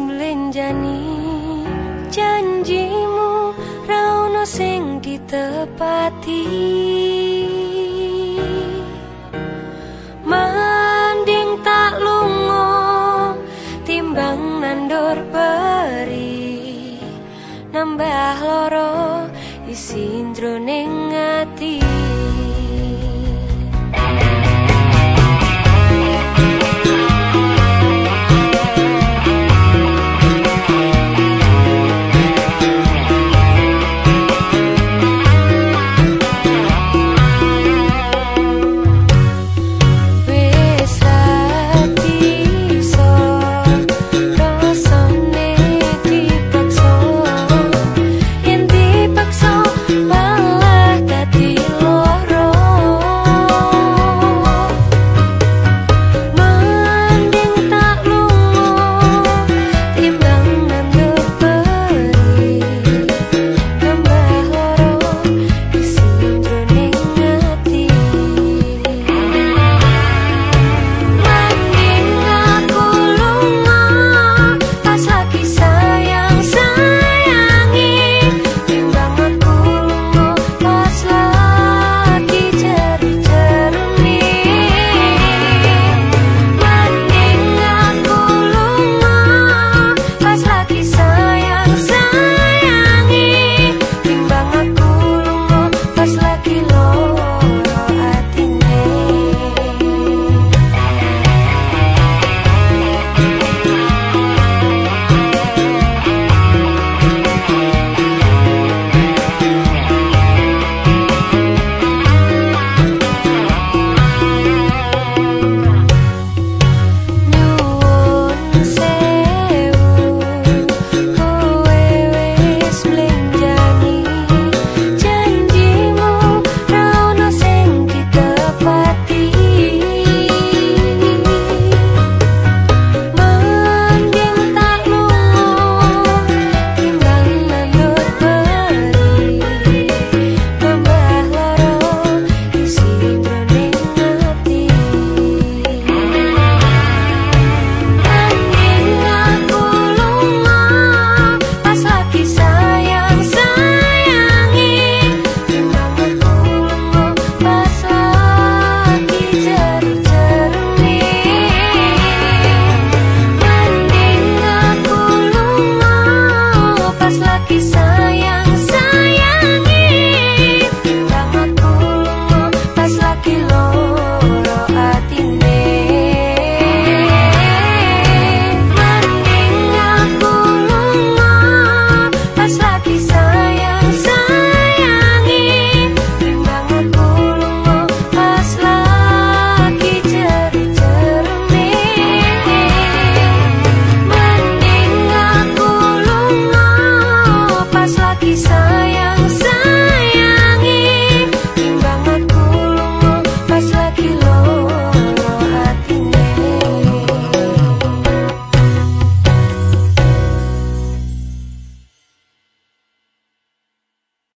melenjani janjimu rauno sing ditepati. Manding tak lungo timbang nandur peri. Nambah loro isin droning ati.